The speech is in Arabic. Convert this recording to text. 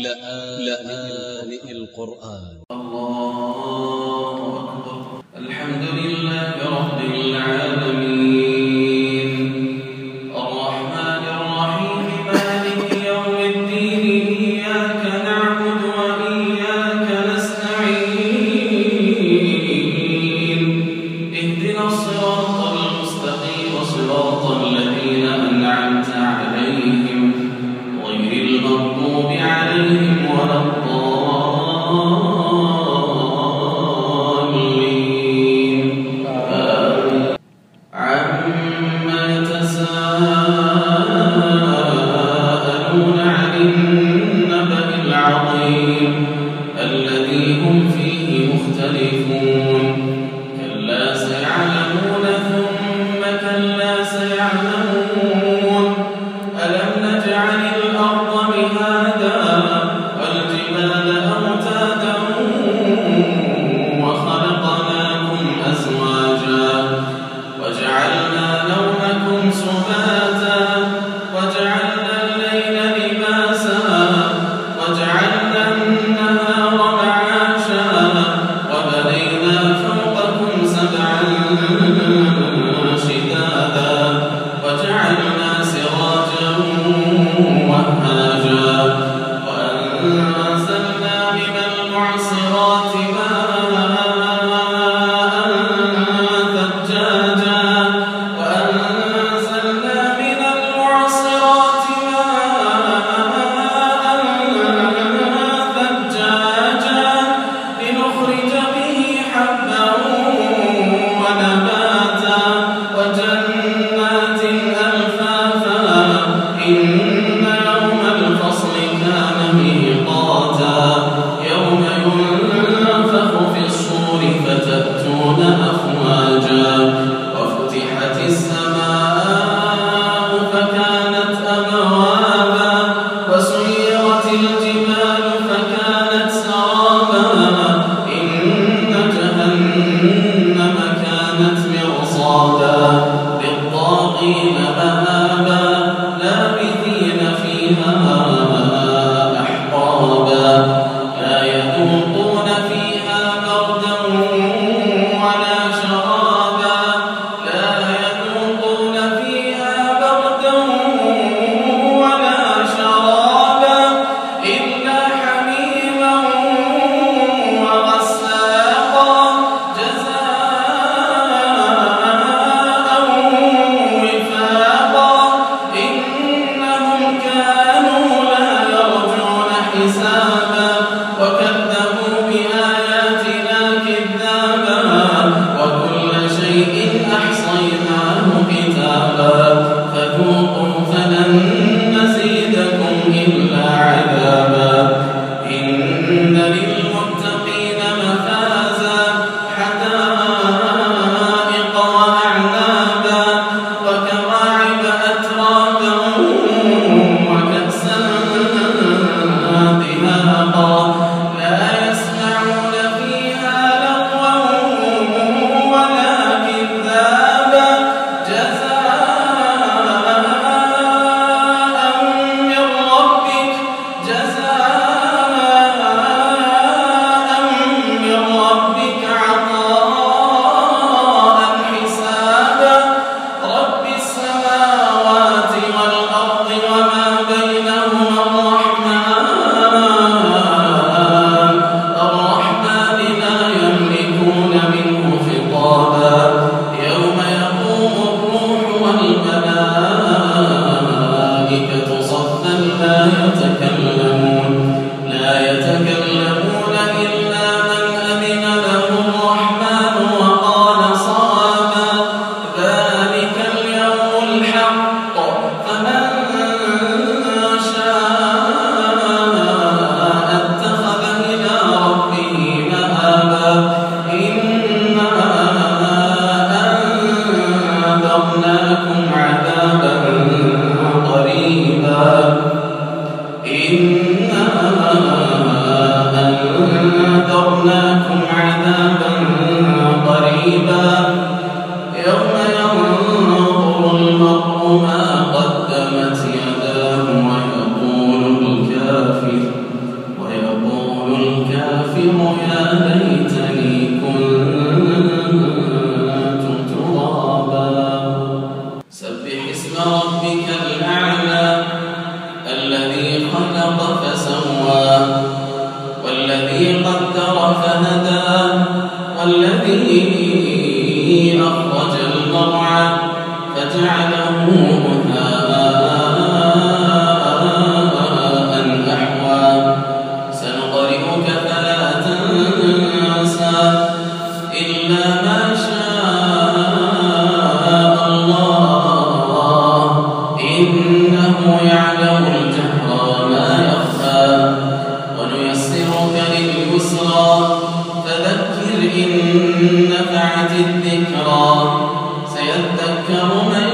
لآن القرآن. الله أكبر. الحمد لله رب العالمين. مُّبِينٌ Yeah. لا آمنا إنه يعلم الجهر وما يخفى ونيسرك لليسرى فذكر إن نفعت الذكرى سيذكر من